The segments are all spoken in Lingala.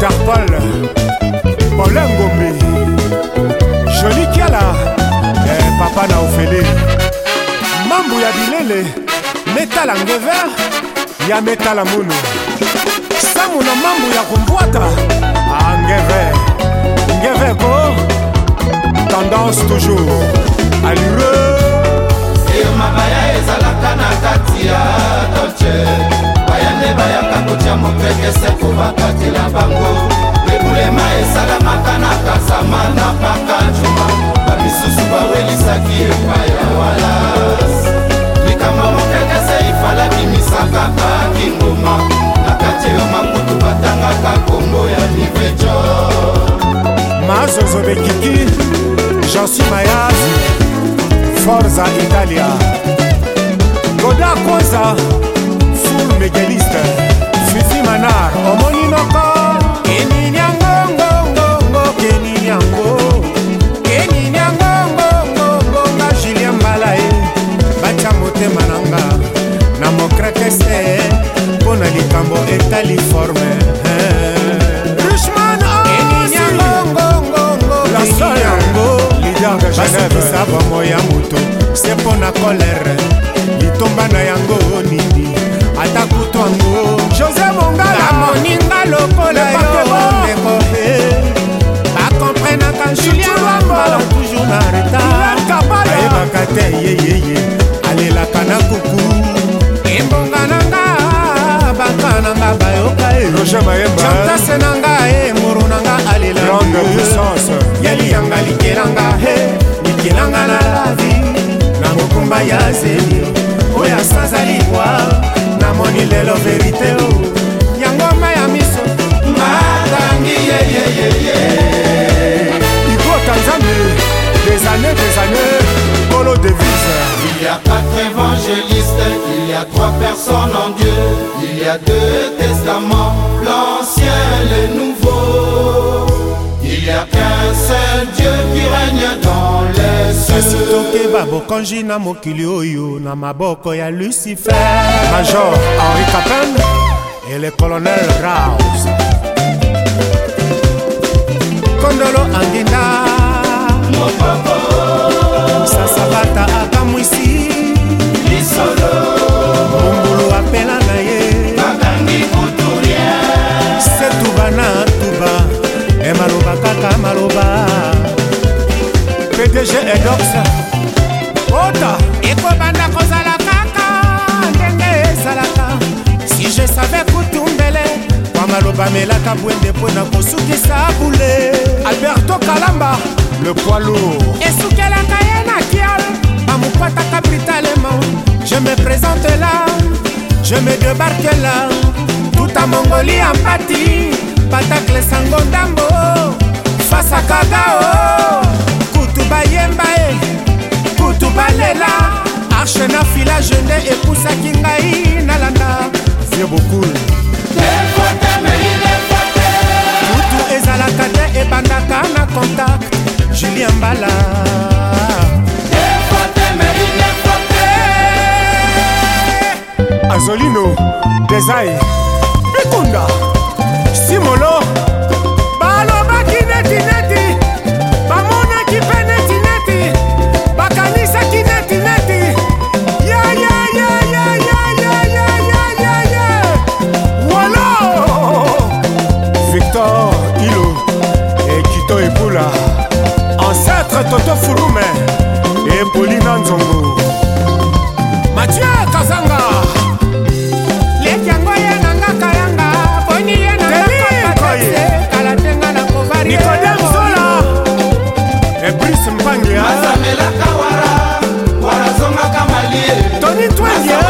darpal paulin ngombe joli kiala eh, papa na ofele mambu ya bilele metala ngever ya metala munu sango na mambu ya kombwata angever ngever ko tendance toujours alure eyo mabaya ezalaka na kati ya motema na nga na mokrekese mpo na likambo etali forme basukisa bomo ya moto se mpo na kolere litomba na yango nini ata kutu yango josé mongalamoninga lokola yo bakomprenaka julien lwambo toujours na retard ayebaka te yeyeye roger mayembatase na nga e eh, muru na nga alela yaliyanga likelanga he eh, likelanga na lavi na mokumba ya zeli oyo asanza liwa namoni lelo verite o oh. yango ma ya miso matangi yeyeyeye igota nzambe des années des années colo devise Il y a quatre évangélistes, il y a trois personnes en Dieu, il y a deux n'y a qu'un seul Dieu qui règne dans les cieux. Kasi tokeba bokonji na mokili oyo na maboko ya Lucifer. Major Henri Capin et le colonel Rouse. dg edox ota ekobanda kozala kaka ndenge ezalaka si je savais kutumbele kwa maloba melaka bwende mpo na kosukisa bule alberto kalamba le poids lourd esukelaka ye na kial bamokwataka britalement je me présente là je me débarque là tuta mongoli ya mpati batacle sango ndambo fasakagao bayemba ye kutu balela arshena filage nde epusaki ngai nalanda viebokul kutu ezalaka te ebandaka na contact julien mbala azolino desai ekunda simolo 2020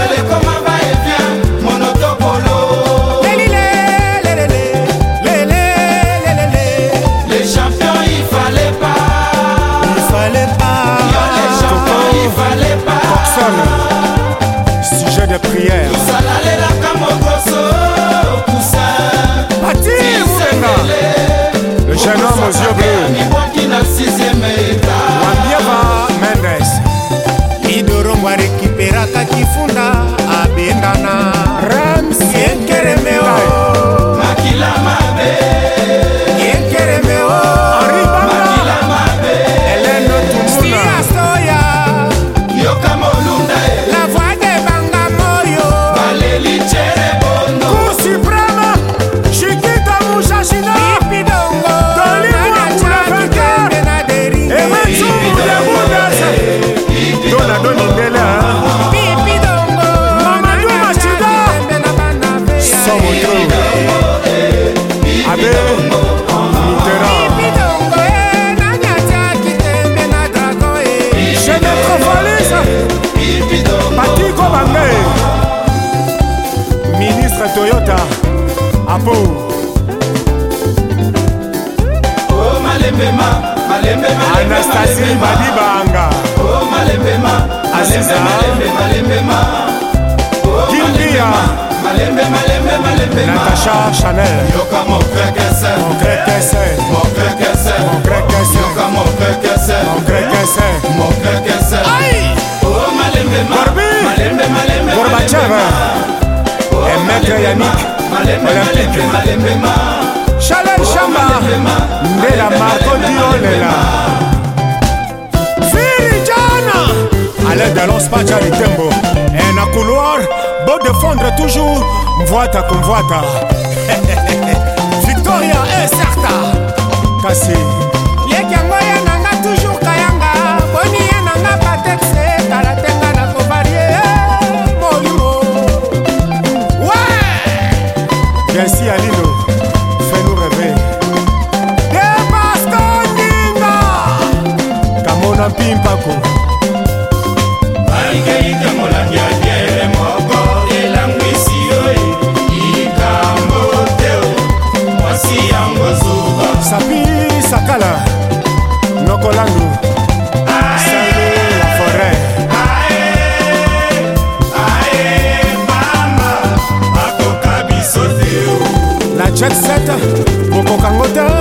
Mr. Toyota Apo Oh malembema malembema Anastasie Madibanga Oh malembema Aziza malembema malembema Oh malembema malembe malembe malembe oh, Natasha Chanel Yoka mon frère que c'est yamik olympique chalen chamba oh, mbela marco diolela virijana ale dalon spacha litembo un couloir beau défendre toujours mvoata kumvoata victoria e eh, certa kasi merci alilo fais-nous rêver de eh, pastor ninga kamona mpimpako accepte bokokango te